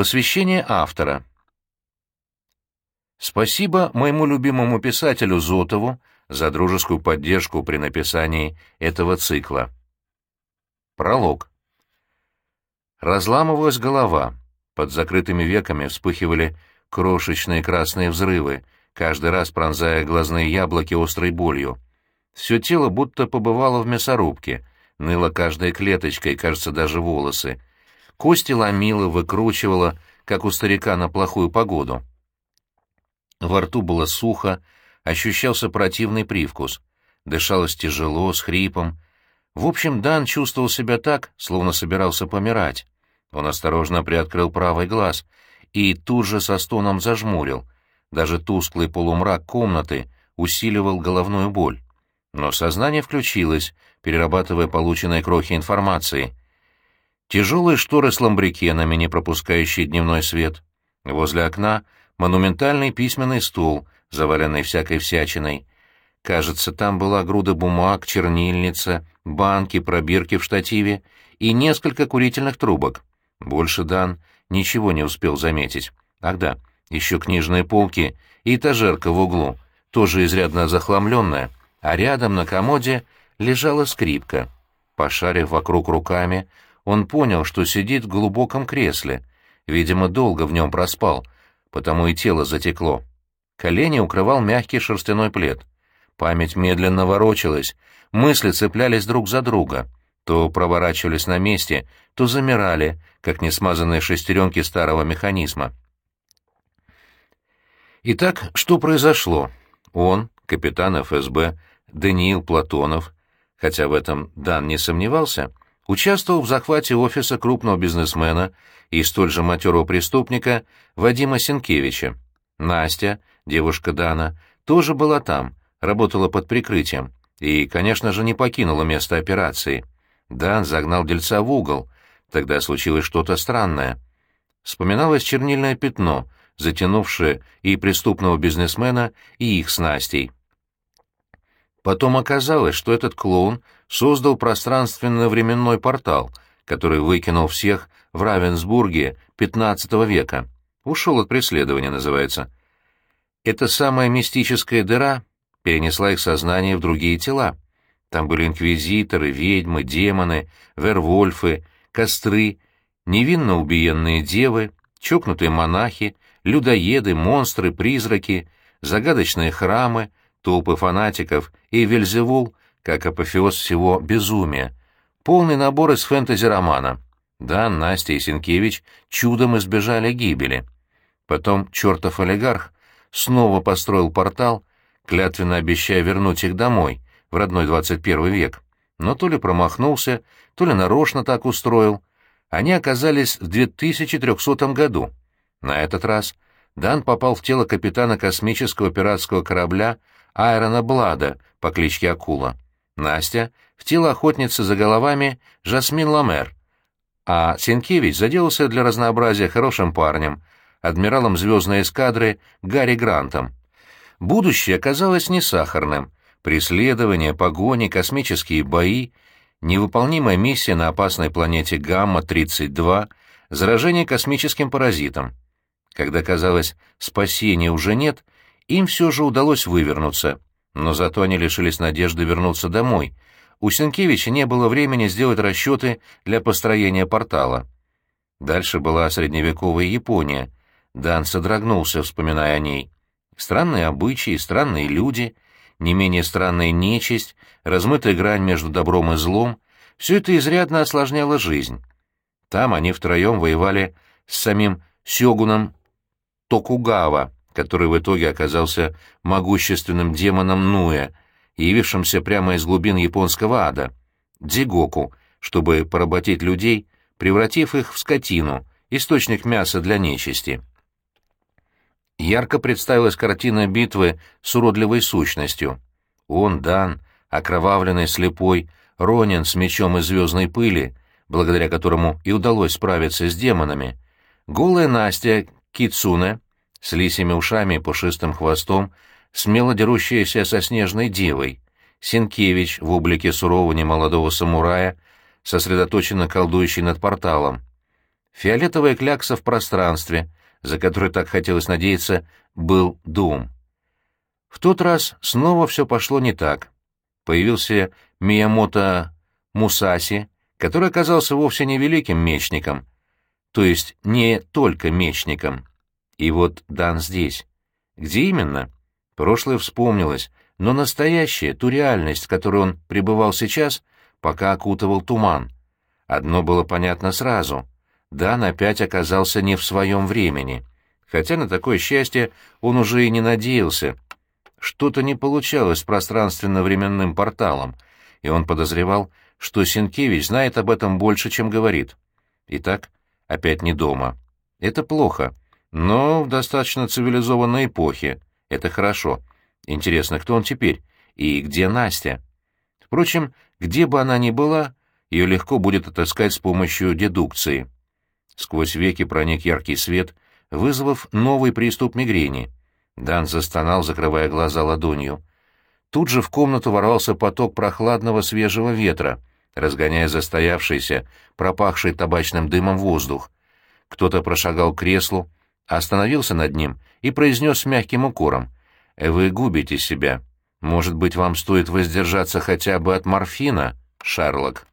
Посвящение автора. Спасибо моему любимому писателю Зотову за дружескую поддержку при написании этого цикла. Пролог. Разламывалась голова. Под закрытыми веками вспыхивали крошечные красные взрывы, каждый раз пронзая глазные яблоки острой болью. Все тело будто побывало в мясорубке, ныло каждая клеточка и, кажется, даже волосы. Кости ломило, выкручивало, как у старика на плохую погоду. Во рту было сухо, ощущался противный привкус. Дышалось тяжело, с хрипом. В общем, Дан чувствовал себя так, словно собирался помирать. Он осторожно приоткрыл правый глаз и тут же со стоном зажмурил. Даже тусклый полумрак комнаты усиливал головную боль. Но сознание включилось, перерабатывая полученные крохи информации. Тяжелые шторы с ламбрикенами, не пропускающие дневной свет. Возле окна монументальный письменный стол, заваленный всякой всячиной. Кажется, там была груда бумаг, чернильница, банки, пробирки в штативе и несколько курительных трубок. Больше Дан ничего не успел заметить. Ах да, еще книжные полки и этажерка в углу, тоже изрядно захламленная, а рядом на комоде лежала скрипка. Пошарив вокруг руками, он понял, что сидит в глубоком кресле. Видимо, долго в нем проспал, потому и тело затекло. Колени укрывал мягкий шерстяной плед. Память медленно ворочалась, мысли цеплялись друг за друга, то проворачивались на месте, то замирали, как несмазанные шестеренки старого механизма. Итак, что произошло? Он, капитан ФСБ, Даниил Платонов, хотя в этом Дан не сомневался, участвовал в захвате офиса крупного бизнесмена и столь же матерого преступника Вадима Сенкевича. Настя, девушка Дана, тоже была там, работала под прикрытием и, конечно же, не покинула место операции. Дан загнал дельца в угол, тогда случилось что-то странное. Вспоминалось чернильное пятно, затянувшее и преступного бизнесмена, и их с Настей. Потом оказалось, что этот клоун создал пространственно-временной портал, который выкинул всех в Равенсбурге XV века. Ушел от преследования, называется. Эта самая мистическая дыра перенесла их сознание в другие тела. Там были инквизиторы, ведьмы, демоны, вервольфы, костры, невинно убиенные девы, чокнутые монахи, людоеды, монстры, призраки, загадочные храмы, толпы фанатиков и Вельзевул, как апофеоз всего безумия. Полный набор из фэнтези-романа. Да, Настя и Сенкевич чудом избежали гибели. Потом чертов олигарх снова построил портал, клятвенно обещая вернуть их домой, в родной 21 век. Но то ли промахнулся, то ли нарочно так устроил. Они оказались в 2300 году. На этот раз Дан попал в тело капитана космического пиратского корабля Айрона Блада по кличке Акула. Настя — в тело охотницы за головами Жасмин Ламер. А Сенкевич заделался для разнообразия хорошим парнем, адмиралом звездной эскадры Гарри Грантом. Будущее оказалось не сахарным. Преследования, погони, космические бои, невыполнимая миссия на опасной планете Гамма-32, заражение космическим паразитом. Когда казалось, спасения уже нет, им все же удалось вывернуться, но зато они лишились надежды вернуться домой. У Сенкевича не было времени сделать расчеты для построения портала. Дальше была средневековая Япония. Дан содрогнулся, вспоминая о ней. Странные обычаи, странные люди, не менее странная нечисть, размытая грань между добром и злом — все это изрядно осложняло жизнь. Там они втроем воевали с самим Сёгуном Токугава, который в итоге оказался могущественным демоном Нуэ, явившимся прямо из глубин японского ада, Дзигоку, чтобы поработить людей, превратив их в скотину, источник мяса для нечисти. Ярко представилась картина битвы с уродливой сущностью. Он, Дан, окровавленный, слепой, Ронин с мечом из звездной пыли, благодаря которому и удалось справиться с демонами, голая Настя, Кицуне, с лисими ушами и пушистым хвостом, смело дерущаяся со снежной девой, Сенкевич в облике сурового немолодого самурая, сосредоточенно колдующий над порталом. Фиолетовая клякса в пространстве, за которой так хотелось надеяться, был дом. В тот раз снова все пошло не так. Появился Миямото Мусаси, который оказался вовсе не великим мечником, то есть не только мечником. И вот Дан здесь. Где именно? Прошлое вспомнилось, но настоящее, ту реальность, в которой он пребывал сейчас, пока окутывал туман. Одно было понятно сразу. Дан опять оказался не в своем времени. Хотя на такое счастье он уже и не надеялся. Что-то не получалось с пространственно-временным порталом, и он подозревал, что Сенкевич знает об этом больше, чем говорит. Итак, опять не дома. Это плохо, но в достаточно цивилизованной эпохе. Это хорошо. Интересно, кто он теперь? И где Настя? Впрочем, где бы она ни была, ее легко будет отыскать с помощью дедукции. Сквозь веки проник яркий свет, вызвав новый приступ мигрени. Дан застонал, закрывая глаза ладонью. Тут же в комнату ворвался поток прохладного свежего ветра, разгоняя застоявшийся, пропахший табачным дымом воздух. Кто-то прошагал к креслу, остановился над ним и произнес с мягким укором. «Вы губите себя. Может быть, вам стоит воздержаться хотя бы от морфина, Шарлок?»